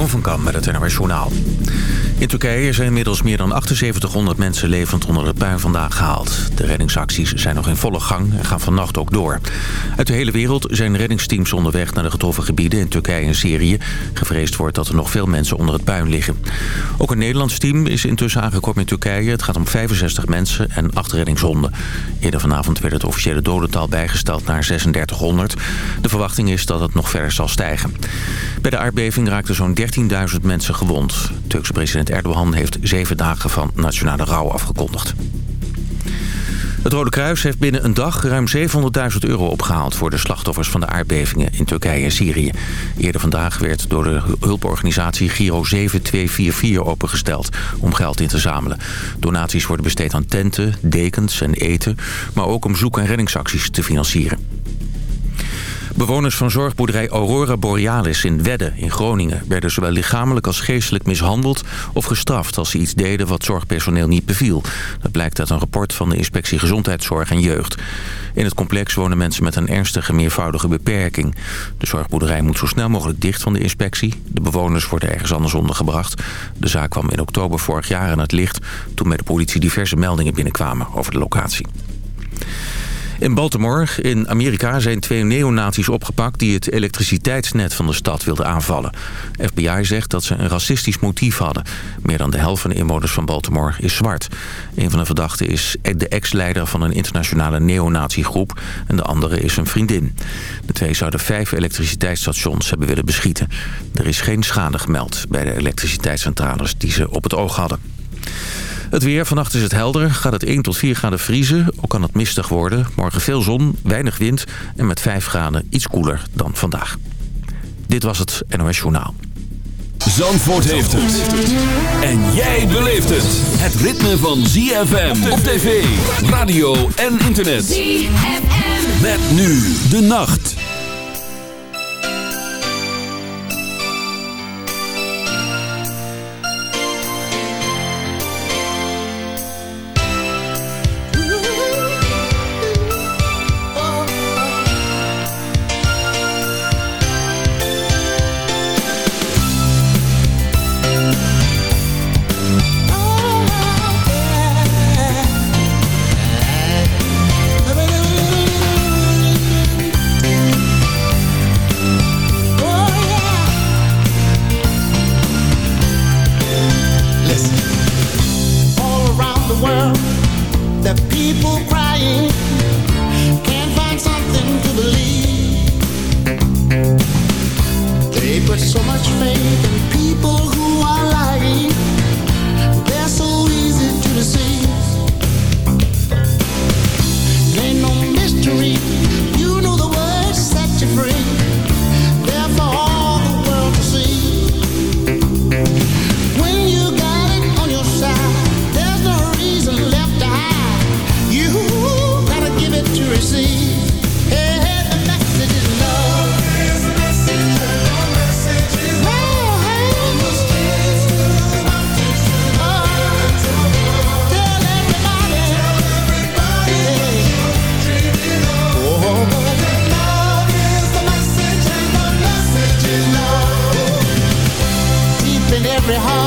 Jeroen van Kam met het NRS Journaal. In Turkije zijn inmiddels meer dan 7800 mensen levend onder het puin vandaag gehaald. De reddingsacties zijn nog in volle gang en gaan vannacht ook door. Uit de hele wereld zijn reddingsteams onderweg naar de getroffen gebieden in Turkije en Syrië. Gevreesd wordt dat er nog veel mensen onder het puin liggen. Ook een Nederlands team is intussen aangekomen in Turkije. Het gaat om 65 mensen en 8 reddingshonden. Eerder vanavond werd het officiële dodental bijgesteld naar 3600. De verwachting is dat het nog verder zal stijgen. Bij de aardbeving raakten zo'n 13.000 mensen gewond. Turkse president Erdogan heeft zeven dagen van nationale rouw afgekondigd. Het Rode Kruis heeft binnen een dag ruim 700.000 euro opgehaald... voor de slachtoffers van de aardbevingen in Turkije en Syrië. Eerder vandaag werd door de hulporganisatie Giro 7244 opengesteld... om geld in te zamelen. Donaties worden besteed aan tenten, dekens en eten... maar ook om zoek- en reddingsacties te financieren. Bewoners van zorgboerderij Aurora Borealis in Wedde in Groningen... werden zowel lichamelijk als geestelijk mishandeld of gestraft... als ze iets deden wat zorgpersoneel niet beviel. Dat blijkt uit een rapport van de Inspectie Gezondheidszorg en Jeugd. In het complex wonen mensen met een ernstige meervoudige beperking. De zorgboerderij moet zo snel mogelijk dicht van de inspectie. De bewoners worden ergens anders ondergebracht. De zaak kwam in oktober vorig jaar aan het licht... toen met de politie diverse meldingen binnenkwamen over de locatie. In Baltimore in Amerika zijn twee neonazies opgepakt... die het elektriciteitsnet van de stad wilden aanvallen. FBI zegt dat ze een racistisch motief hadden. Meer dan de helft van de inwoners van Baltimore is zwart. Een van de verdachten is de ex-leider van een internationale neonaziegroep... en de andere is een vriendin. De twee zouden vijf elektriciteitsstations hebben willen beschieten. Er is geen schade gemeld bij de elektriciteitscentrales die ze op het oog hadden. Het weer, vannacht is het helder, gaat het 1 tot 4 graden vriezen. Ook kan het mistig worden. Morgen veel zon, weinig wind en met 5 graden iets koeler dan vandaag. Dit was het NOS Journaal. Zandvoort heeft het. En jij beleeft het. Het ritme van ZFM op tv, radio en internet. ZFM. Met nu de nacht. every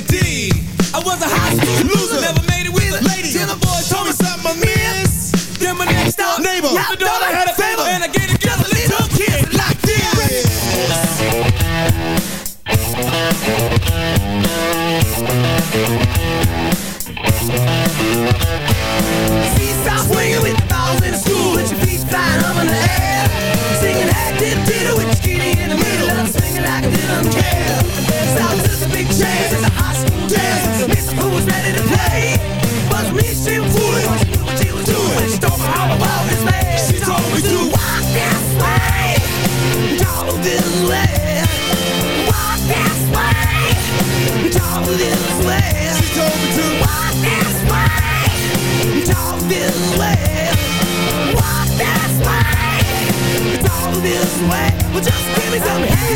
indeed. I was a high school loser, never made it with a lady. Till the boy told me something I missed. Then my next stop neighbor, the daughter had a favor. this way. She told me to walk this way. Talk this way. Walk this way. This way. Well, just give me some help.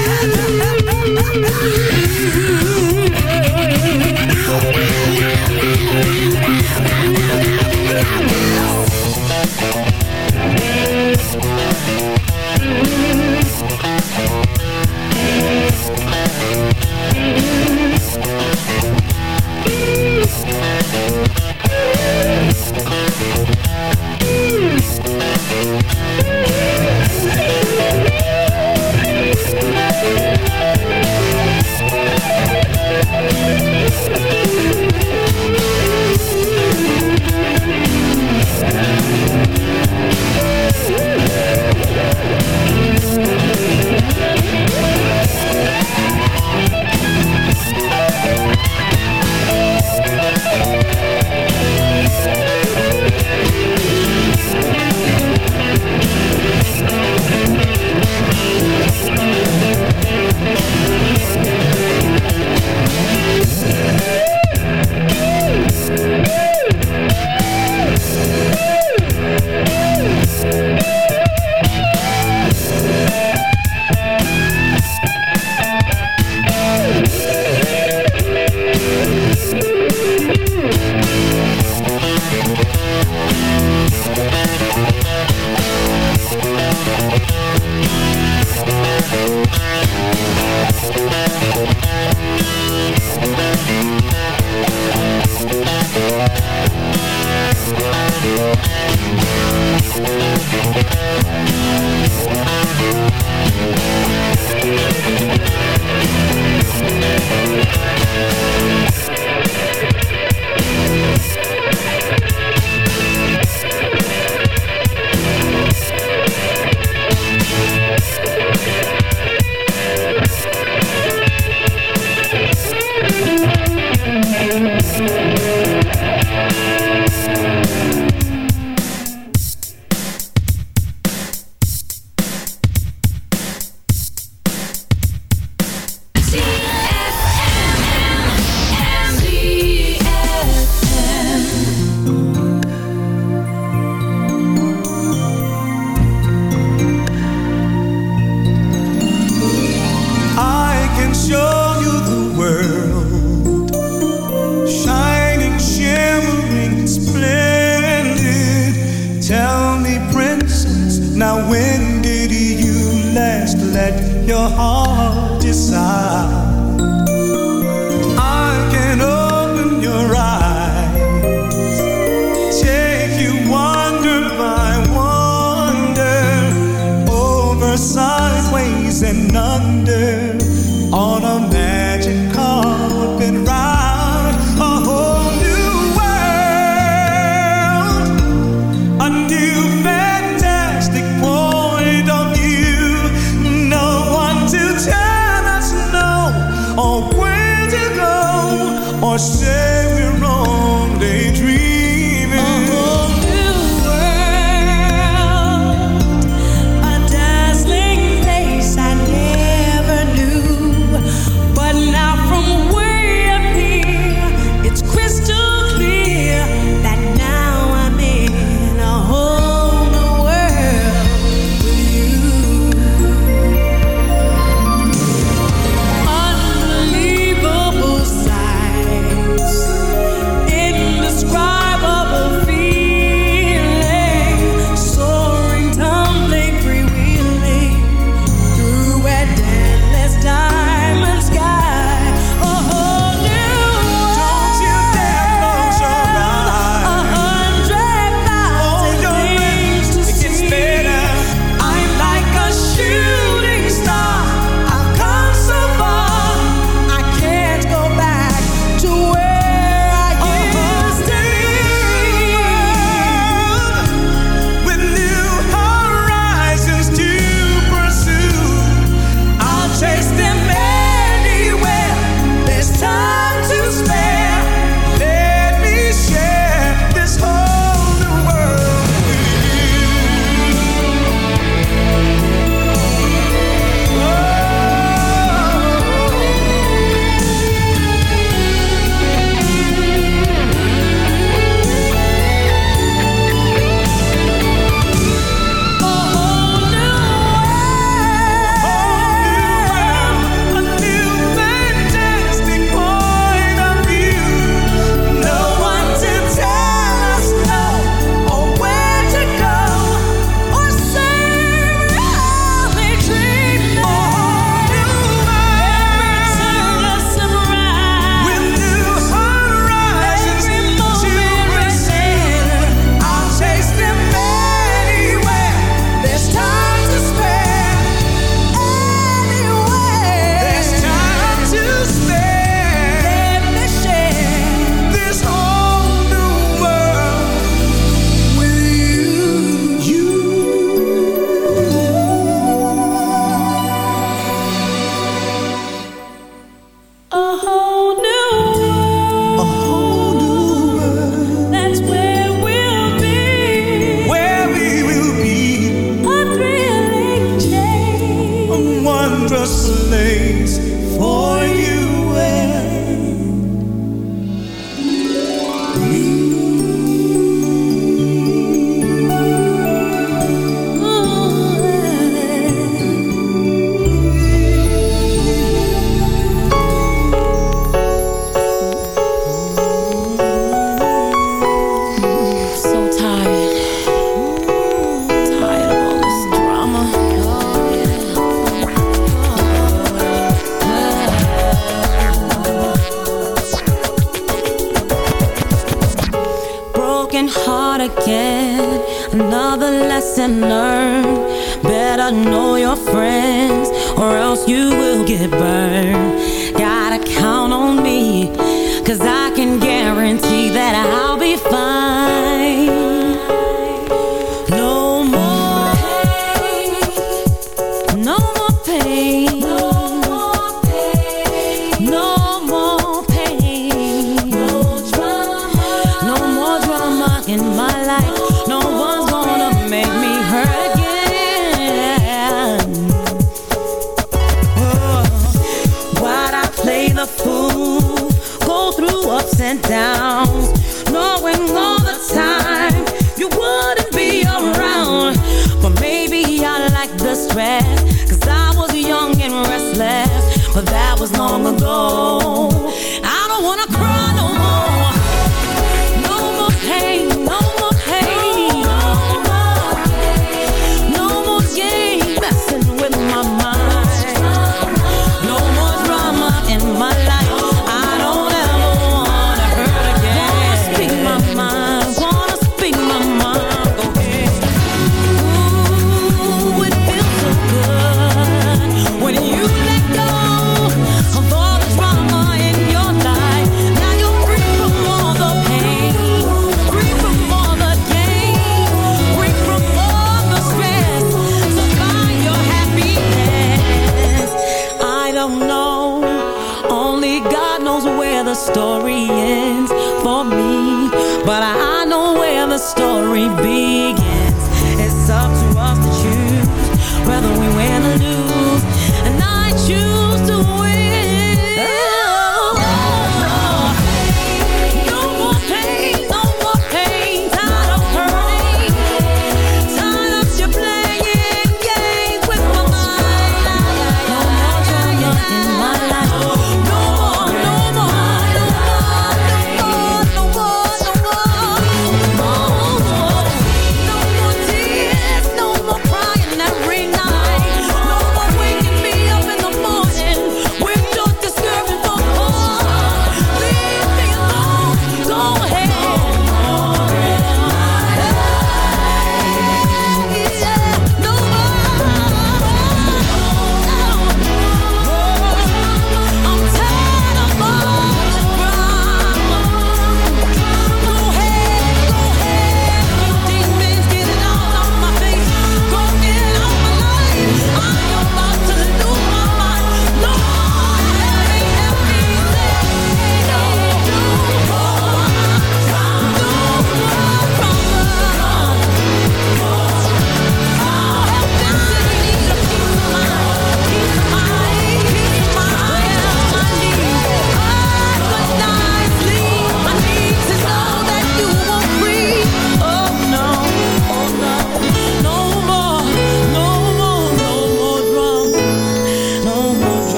decide another lesson learned. Better know your friends Or else you will get burned. Gotta count on me Cause I can guarantee that I'll be story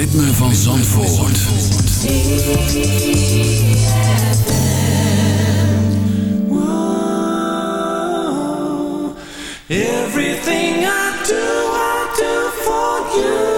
ritme van Zandvoort. Everything I do, I do for you.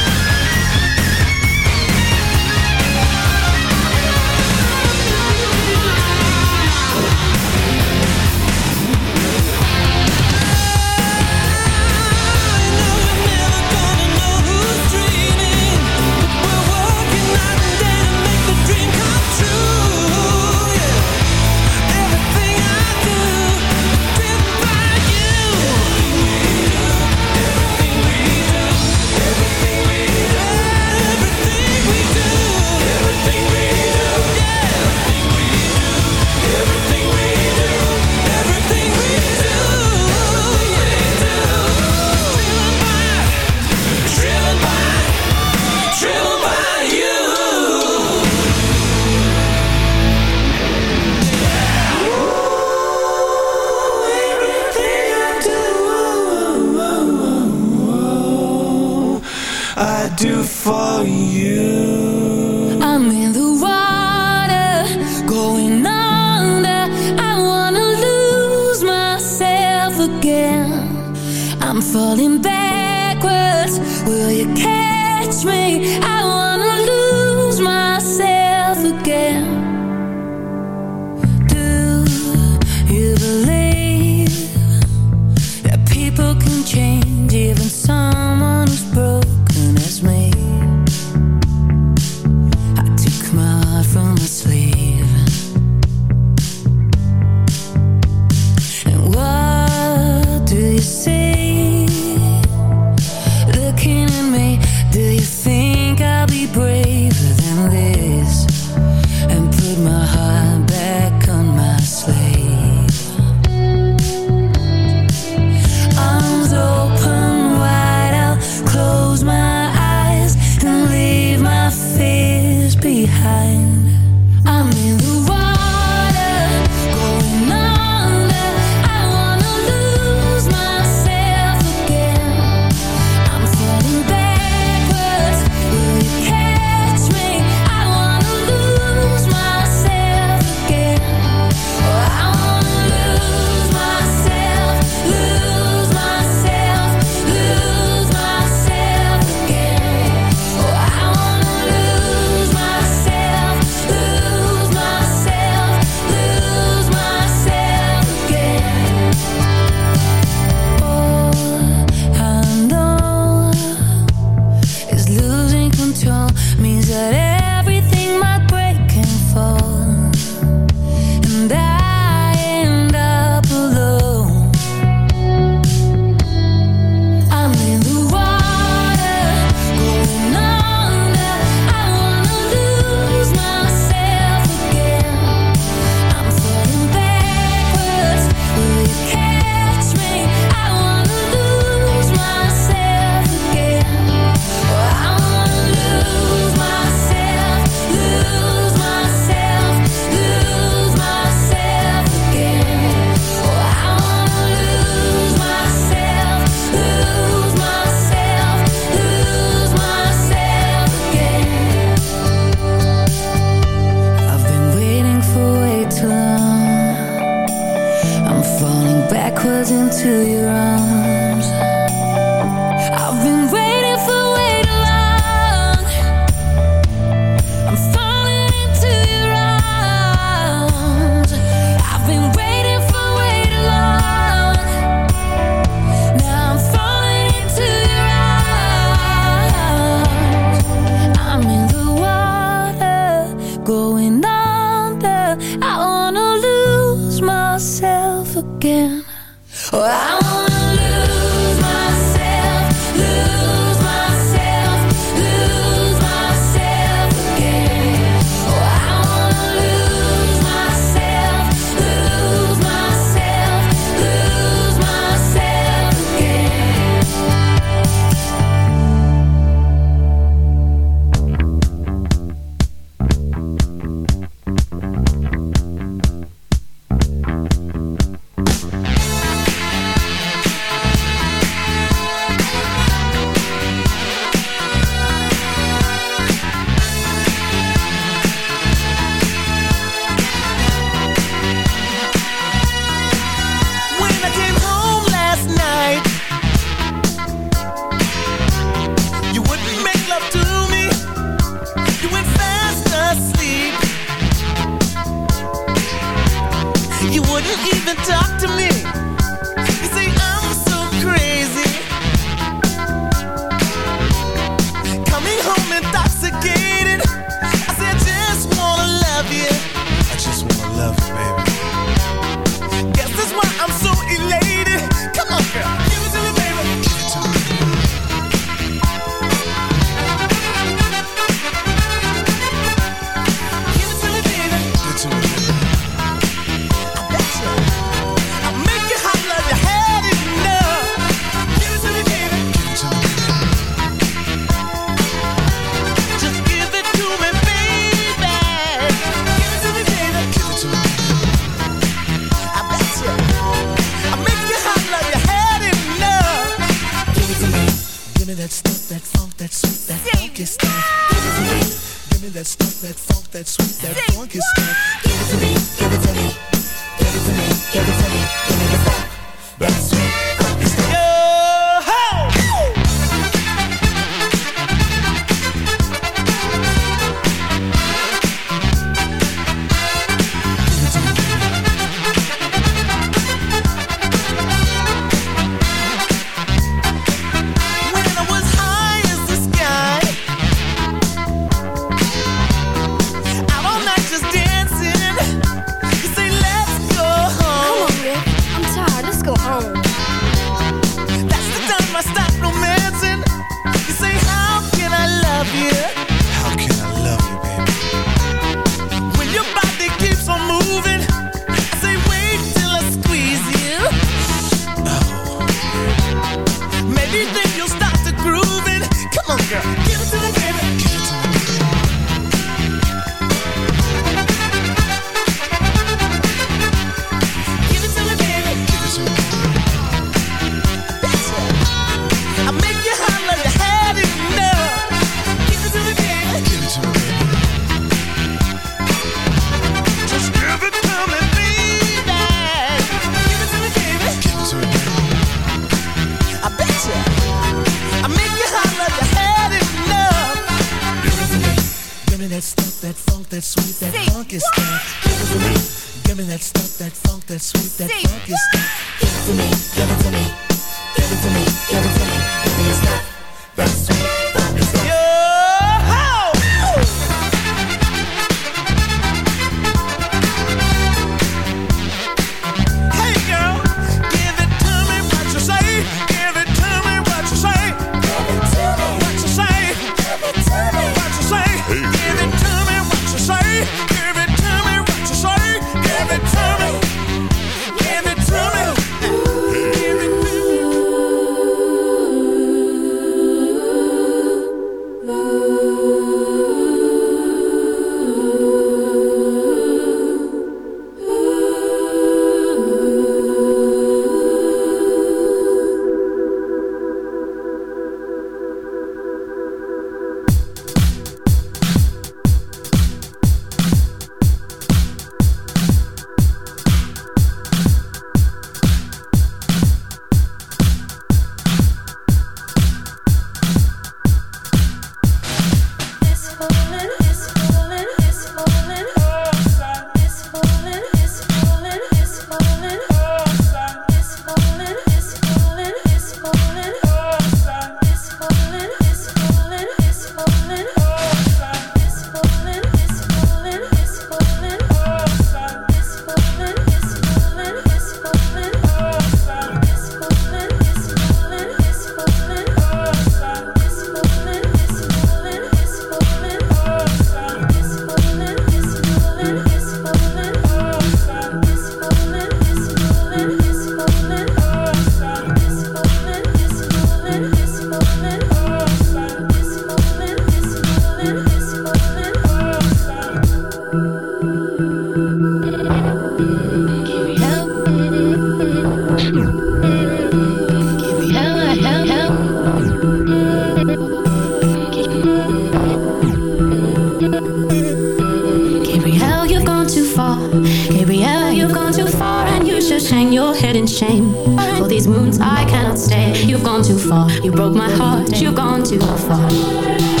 to her.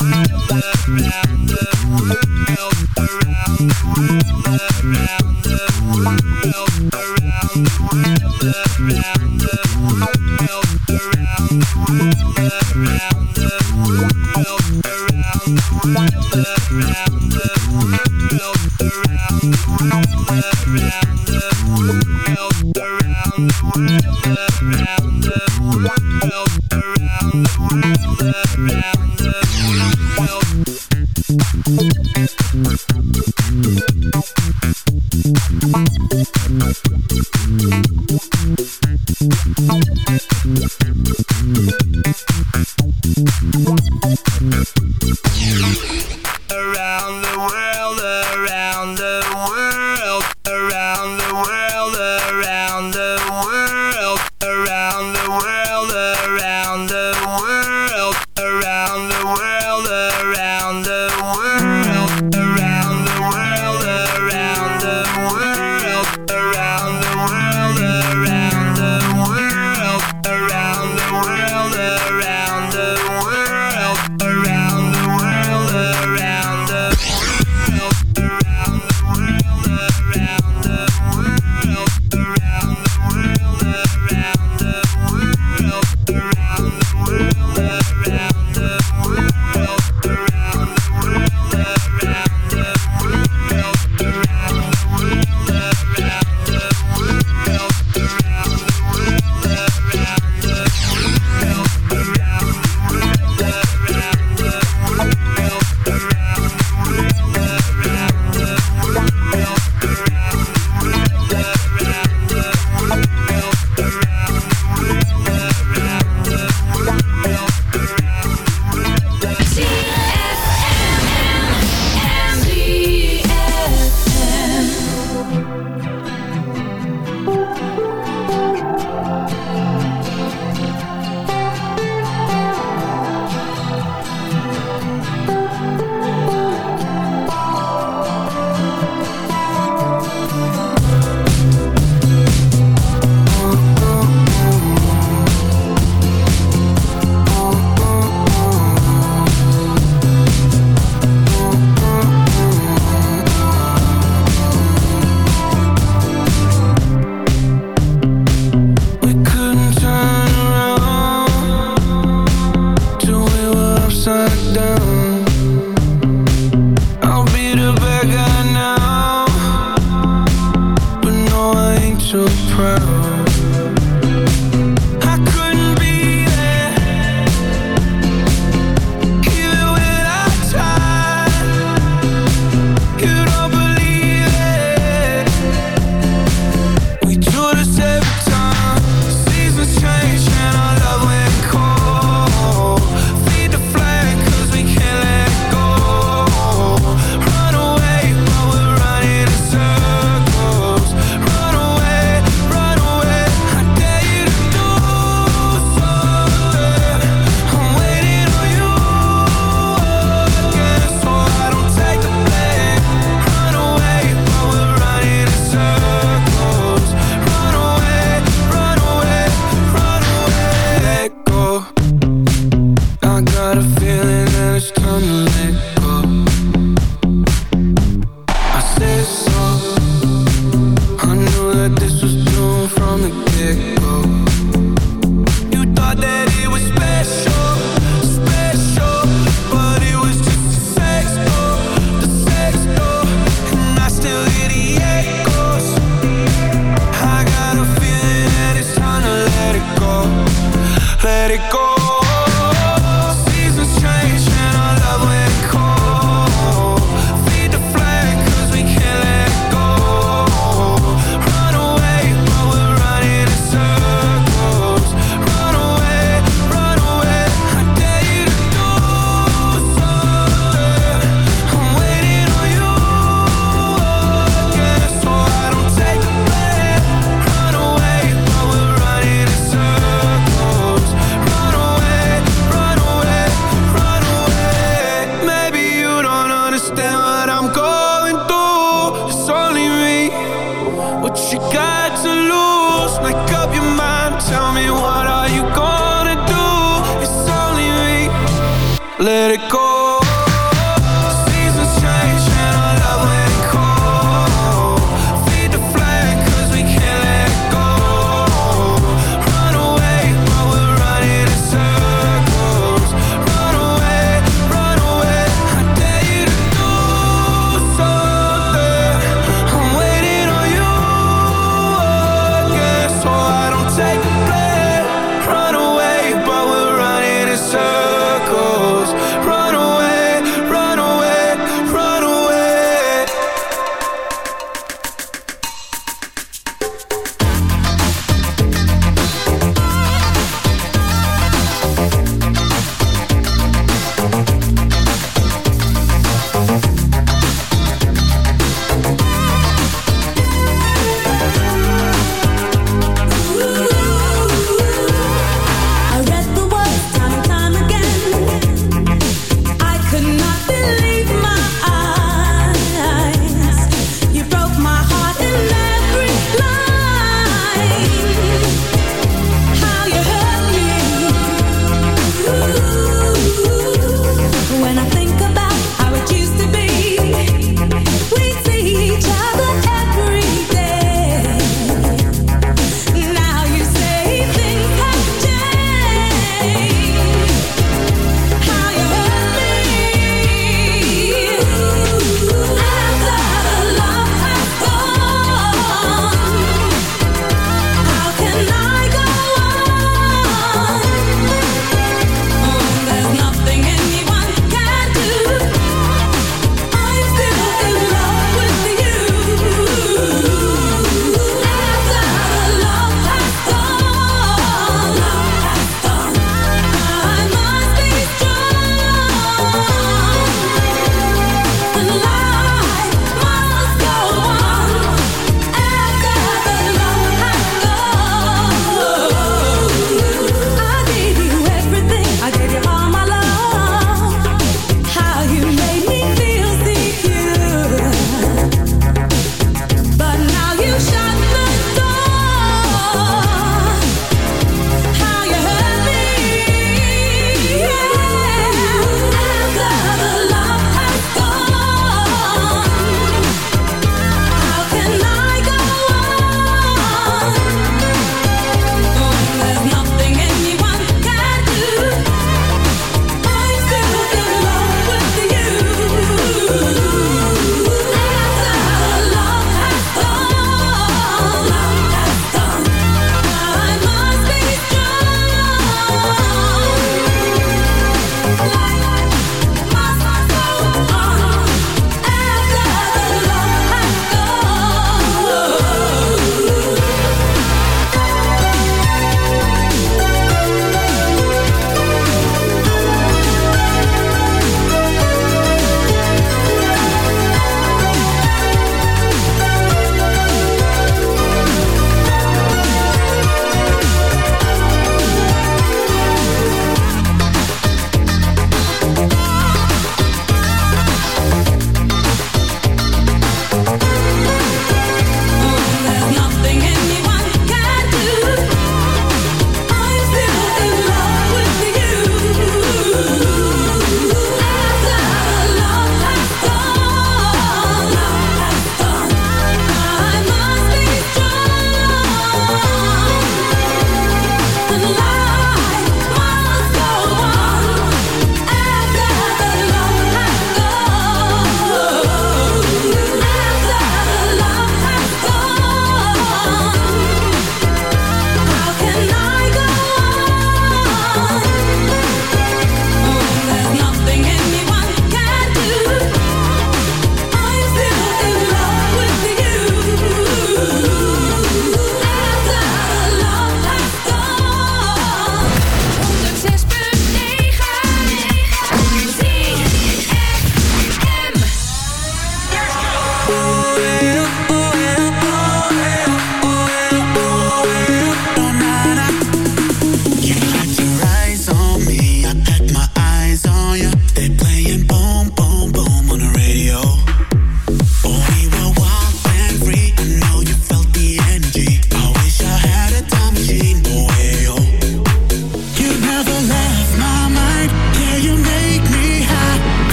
Ik